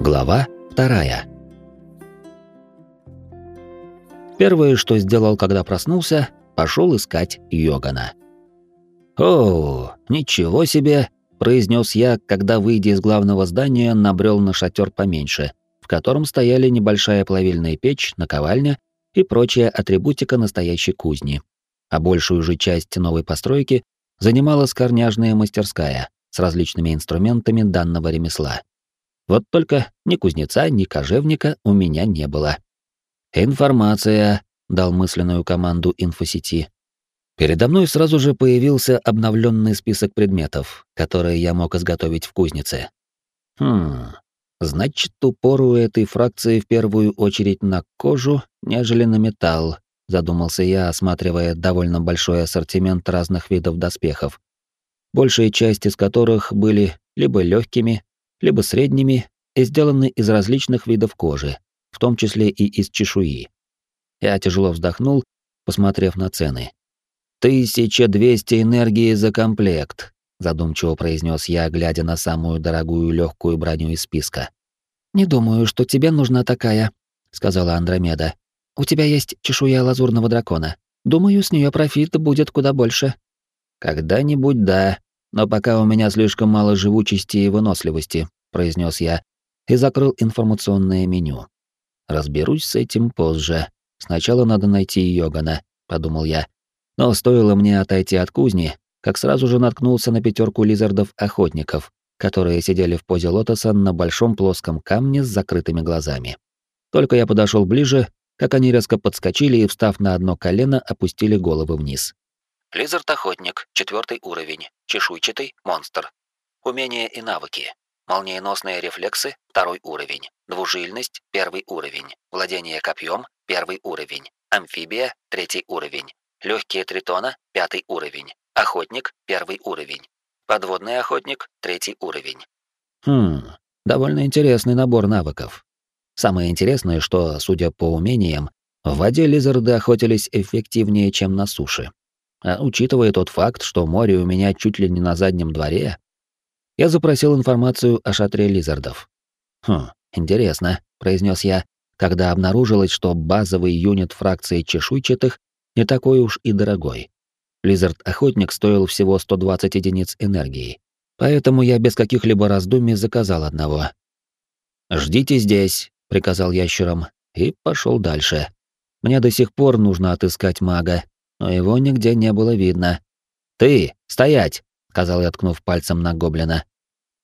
Глава вторая. Первое, что сделал, когда проснулся, пошел искать Йогана. «О, ничего себе!» — произнес я, когда, выйдя из главного здания, набрел на шатер поменьше, в котором стояли небольшая плавильная печь, наковальня и прочая атрибутика настоящей кузни. А большую же часть новой постройки занимала скорняжная мастерская с различными инструментами данного ремесла. Вот только ни кузнеца, ни кожевника у меня не было. «Информация», — дал мысленную команду инфосети. Передо мной сразу же появился обновленный список предметов, которые я мог изготовить в кузнице. Хм, значит, упор у этой фракции в первую очередь на кожу, нежели на металл, задумался я, осматривая довольно большой ассортимент разных видов доспехов, большая часть из которых были либо легкими, либо средними и сделаны из различных видов кожи, в том числе и из чешуи. Я тяжело вздохнул, посмотрев на цены. «Тысяча двести энергии за комплект», — задумчиво произнес я, глядя на самую дорогую легкую броню из списка. «Не думаю, что тебе нужна такая», — сказала Андромеда. «У тебя есть чешуя лазурного дракона. Думаю, с нее профит будет куда больше». «Когда-нибудь да, но пока у меня слишком мало живучести и выносливости, произнес я и закрыл информационное меню. Разберусь с этим позже. Сначала надо найти Йогана, подумал я. Но стоило мне отойти от кузни, как сразу же наткнулся на пятерку лизардов-охотников, которые сидели в позе лотоса на большом плоском камне с закрытыми глазами. Только я подошел ближе, как они резко подскочили и, встав на одно колено, опустили головы вниз. Лизард-охотник, четвертый уровень, чешуйчатый, монстр. Умения и навыки. Молниеносные рефлексы, второй уровень. Двужильность, первый уровень. Владение копьем, первый уровень. Амфибия, третий уровень. Легкие тритона, пятый уровень. Охотник, первый уровень. Подводный охотник, третий уровень. Хм, довольно интересный набор навыков. Самое интересное, что, судя по умениям, в воде лизарды охотились эффективнее, чем на суше. А учитывая тот факт, что море у меня чуть ли не на заднем дворе, я запросил информацию о шатре лизардов. «Хм, интересно», — произнес я, когда обнаружилось, что базовый юнит фракции чешуйчатых не такой уж и дорогой. Лизард-охотник стоил всего 120 единиц энергии, поэтому я без каких-либо раздумий заказал одного. «Ждите здесь», — приказал ящерам, и пошел дальше. Мне до сих пор нужно отыскать мага, но его нигде не было видно. «Ты, стоять!» — сказал я, ткнув пальцем на гоблина.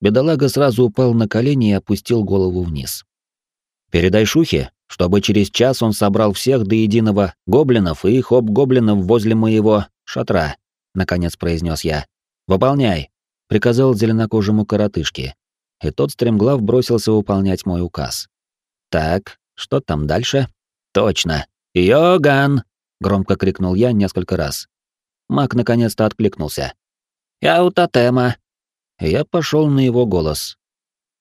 Бедолага сразу упал на колени и опустил голову вниз. «Передай Шухе, чтобы через час он собрал всех до единого гоблинов и хоп-гоблинов возле моего шатра», — наконец произнес я. «Выполняй», — приказал зеленокожему коротышке. И тот стремглав бросился выполнять мой указ. «Так, что там дальше?» «Точно! Йоган!» громко крикнул я несколько раз. Маг наконец-то откликнулся. «Я у тотема». Я пошел на его голос.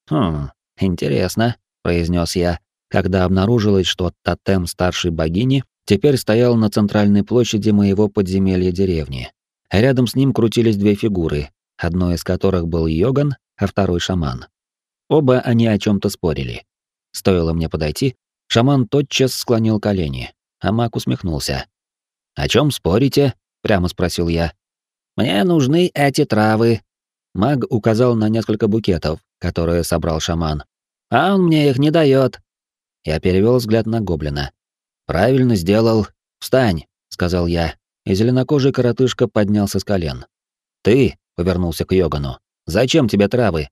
«Хм, интересно», — произнес я, когда обнаружилось, что тотем старшей богини теперь стоял на центральной площади моего подземелья деревни. Рядом с ним крутились две фигуры, одной из которых был Йоган, а второй — шаман. Оба они о чем то спорили. Стоило мне подойти, шаман тотчас склонил колени, а маг усмехнулся. «О чем спорите?» — прямо спросил я. «Мне нужны эти травы». Маг указал на несколько букетов, которые собрал шаман. «А он мне их не дает. Я перевел взгляд на гоблина. «Правильно сделал. Встань», — сказал я, и зеленокожий коротышка поднялся с колен. «Ты», — повернулся к Йогану, — «зачем тебе травы?»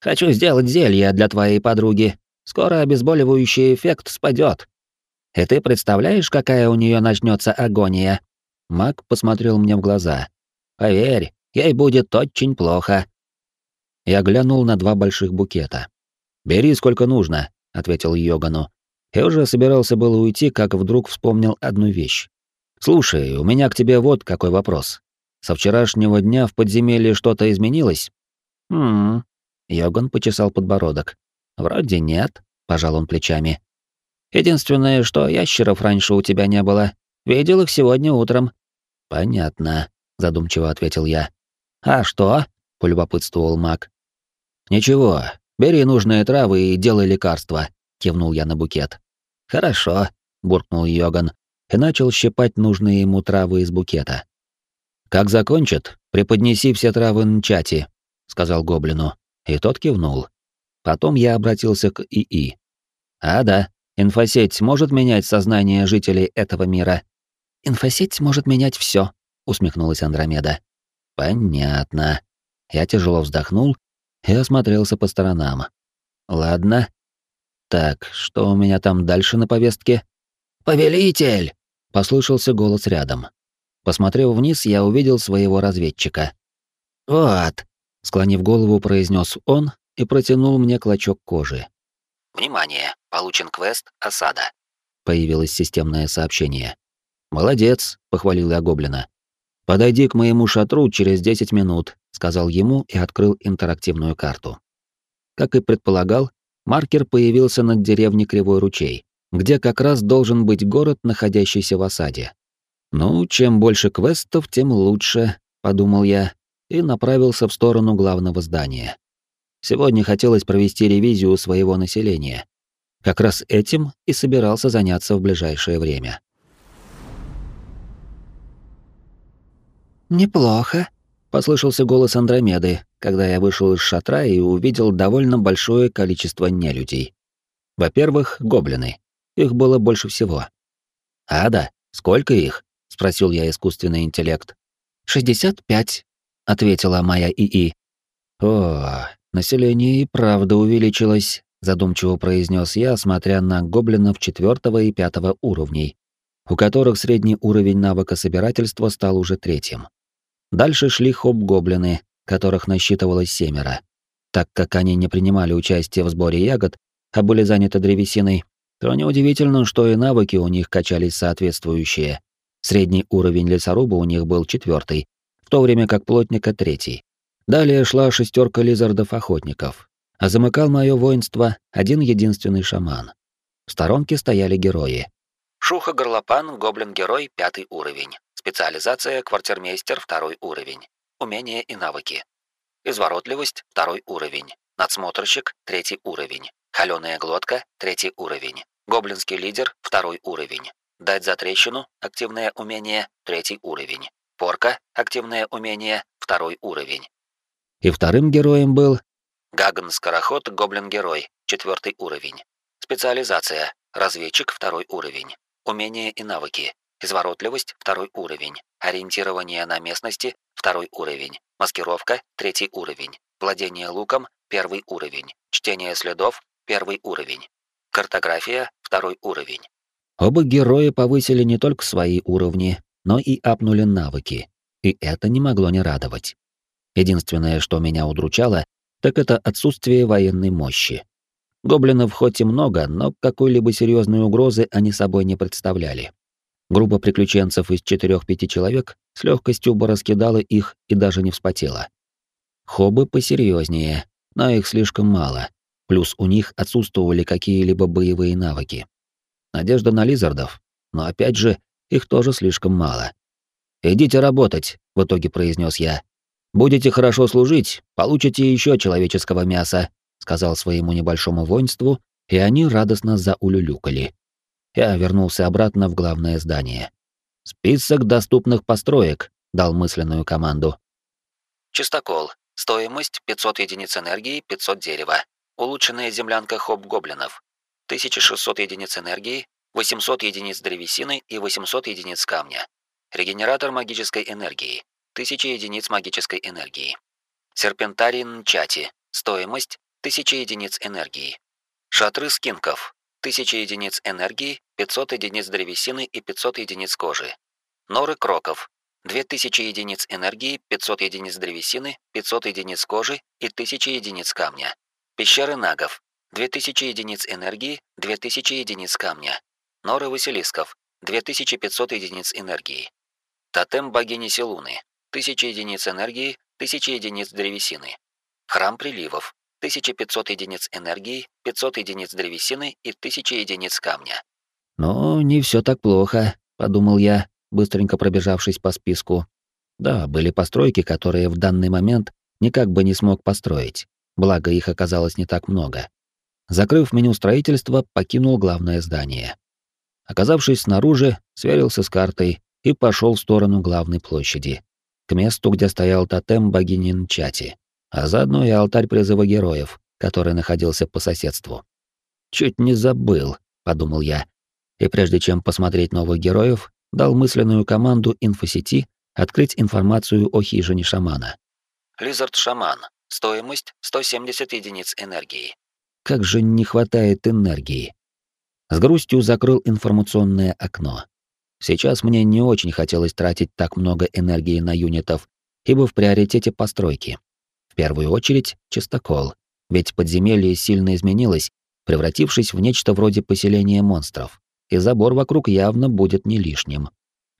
«Хочу сделать зелье для твоей подруги. Скоро обезболивающий эффект спадет. И ты представляешь, какая у нее начнется агония? Мак посмотрел мне в глаза. Поверь, ей будет очень плохо. Я глянул на два больших букета. Бери сколько нужно, ответил Йогану. Я уже собирался было уйти, как вдруг вспомнил одну вещь. Слушай, у меня к тебе вот какой вопрос. Со вчерашнего дня в подземелье что-то изменилось? Хм. Йоган почесал подбородок. Вроде нет, пожал он плечами. Единственное, что ящеров раньше у тебя не было. Видел их сегодня утром». «Понятно», — задумчиво ответил я. «А что?» — полюбопытствовал маг. «Ничего, Бери нужные травы и делай лекарства, кивнул я на букет. Хорошо, буркнул Йоган и начал щипать нужные ему травы из букета. Как закончит, преподнеси все травы Нчати, сказал гоблину, и тот кивнул. Потом я обратился к ИИ. А да, инфосеть может менять сознание жителей этого мира. Инфосеть может менять все, усмехнулась Андромеда. Понятно. Я тяжело вздохнул и осмотрелся по сторонам. Ладно. Так, что у меня там дальше на повестке? Повелитель! послышался голос рядом. Посмотрев вниз, я увидел своего разведчика. Вот, склонив голову, произнес он и протянул мне клочок кожи. Внимание, получен квест осада. Появилось системное сообщение. Молодец, похвалил я гоблина. Подойди к моему шатру через 10 минут, сказал ему и открыл интерактивную карту. Как и предполагал, маркер появился над деревней Кривой ручей, где как раз должен быть город, находящийся в осаде. Ну, чем больше квестов, тем лучше, подумал я и направился в сторону главного здания. Сегодня хотелось провести ревизию своего населения. Как раз этим и собирался заняться в ближайшее время. «Неплохо», — послышался голос Андромеды, когда я вышел из шатра и увидел довольно большое количество нелюдей. Во-первых, гоблины. Их было больше всего. «Ада, сколько их?» — спросил я искусственный интеллект. «Шестьдесят пять», — ответила моя ИИ. «О, население и правда увеличилось», — задумчиво произнес я, смотря на гоблинов четвертого и пятого уровней, у которых средний уровень навыка собирательства стал уже третьим. Дальше шли хоб-гоблины, которых насчитывалось семеро. Так как они не принимали участие в сборе ягод, а были заняты древесиной, то неудивительно, что и навыки у них качались соответствующие. Средний уровень лесоруба у них был четвертый, в то время как плотника третий. Далее шла шестерка лизардов-охотников, а замыкал мое воинство один единственный шаман. В сторонке стояли герои. Шуха-горлопан, гоблин-герой, пятый уровень. Специализация квартирмейстер второй уровень. Умения и навыки. Изворотливость второй уровень. Надсмотрщик третий уровень. Холёная глотка третий уровень. Гоблинский лидер второй уровень. Дать за трещину активное умение третий уровень. Порка активное умение второй уровень. И вторым героем был Гаган Скороход Гоблин-герой четвертый уровень. Специализация разведчик второй уровень. Умения и навыки. Изворотливость – второй уровень. Ориентирование на местности – второй уровень. Маскировка – третий уровень. Владение луком – первый уровень. Чтение следов – первый уровень. Картография – второй уровень. Оба героя повысили не только свои уровни, но и апнули навыки. И это не могло не радовать. Единственное, что меня удручало, так это отсутствие военной мощи. Гоблинов хоть и много, но какой-либо серьезной угрозы они собой не представляли. Группа приключенцев из четырех-пяти человек с легкостью бы раскидала их и даже не вспотела. Хобы посерьезнее, но их слишком мало. Плюс у них отсутствовали какие-либо боевые навыки. Надежда на лизардов, но опять же, их тоже слишком мало. «Идите работать», — в итоге произнес я. «Будете хорошо служить, получите еще человеческого мяса», — сказал своему небольшому воинству, и они радостно заулюлюкали я вернулся обратно в главное здание. «Список доступных построек», — дал мысленную команду. Чистокол. Стоимость 500 единиц энергии, 500 дерева. Улучшенная землянка хоп-гоблинов. 1600 единиц энергии, 800 единиц древесины и 800 единиц камня. Регенератор магической энергии. 1000 единиц магической энергии. Серпентарий Нчати. Стоимость 1000 единиц энергии. Шатры скинков. 1000 единиц энергии, 500 единиц древесины и 500 единиц кожи. Норы кроков. 2000 единиц энергии, 500 единиц древесины, 500 единиц кожи и 1000 единиц камня. Пещеры нагов. 2000 единиц энергии, 2000 единиц камня. Норы василисков. 2500 единиц энергии. Тотем богини Силуны. 1000 единиц энергии, 1000 единиц древесины. Храм приливов. 1500 единиц энергии, 500 единиц древесины и 1000 единиц камня. «Ну, не все так плохо», — подумал я, быстренько пробежавшись по списку. Да, были постройки, которые в данный момент никак бы не смог построить. благо их оказалось не так много. Закрыв меню строительства, покинул главное здание. Оказавшись снаружи, сверился с картой и пошел в сторону главной площади, к месту, где стоял тотем богини Нчати, а заодно и алтарь призыва героев, который находился по соседству. «Чуть не забыл», — подумал я, и прежде чем посмотреть новых героев, дал мысленную команду инфосети открыть информацию о хижине шамана. Лизард-шаман. Стоимость 170 единиц энергии. Как же не хватает энергии. С грустью закрыл информационное окно. Сейчас мне не очень хотелось тратить так много энергии на юнитов, ибо в приоритете постройки. Первую очередь чистокол, ведь подземелье сильно изменилось, превратившись в нечто вроде поселения монстров, и забор вокруг явно будет не лишним.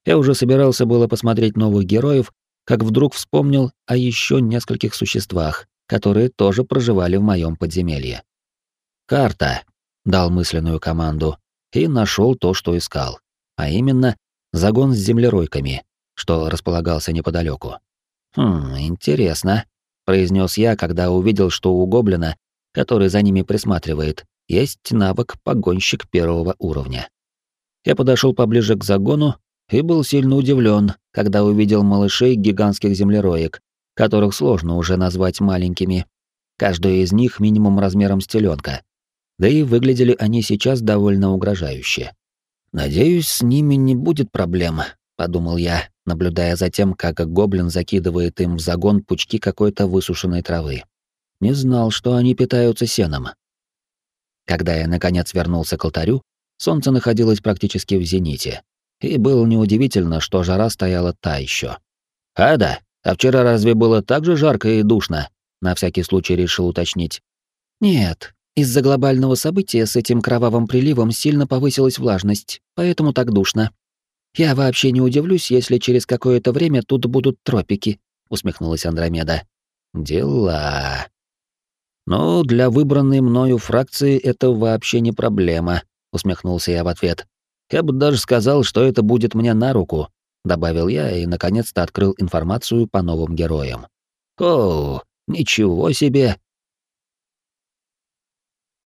Я уже собирался было посмотреть новых героев, как вдруг вспомнил о еще нескольких существах, которые тоже проживали в моем подземелье. «Карта», — дал мысленную команду, и нашел то, что искал, а именно загон с землеройками, что располагался неподалеку. «Хм, интересно», — произнес я, когда увидел, что у гоблина, который за ними присматривает, есть навык погонщик первого уровня. Я подошел поближе к загону и был сильно удивлен, когда увидел малышей гигантских землероек, которых сложно уже назвать маленькими. Каждая из них минимум размером с теленка. Да и выглядели они сейчас довольно угрожающе. «Надеюсь, с ними не будет проблем», — подумал я, наблюдая за тем, как гоблин закидывает им в загон пучки какой-то высушенной травы. Не знал, что они питаются сеном. Когда я, наконец, вернулся к алтарю, солнце находилось практически в зените, и было неудивительно, что жара стояла та еще. «А да, а вчера разве было так же жарко и душно?» На всякий случай решил уточнить. «Нет, из-за глобального события с этим кровавым приливом сильно повысилась влажность, поэтому так душно. Я вообще не удивлюсь, если через какое-то время тут будут тропики», — усмехнулась Андромеда. «Дела...» «Ну, для выбранной мною фракции это вообще не проблема», — усмехнулся я в ответ. Я бы даже сказал, что это будет мне на руку, добавил я и наконец-то открыл информацию по новым героям. О, ничего себе,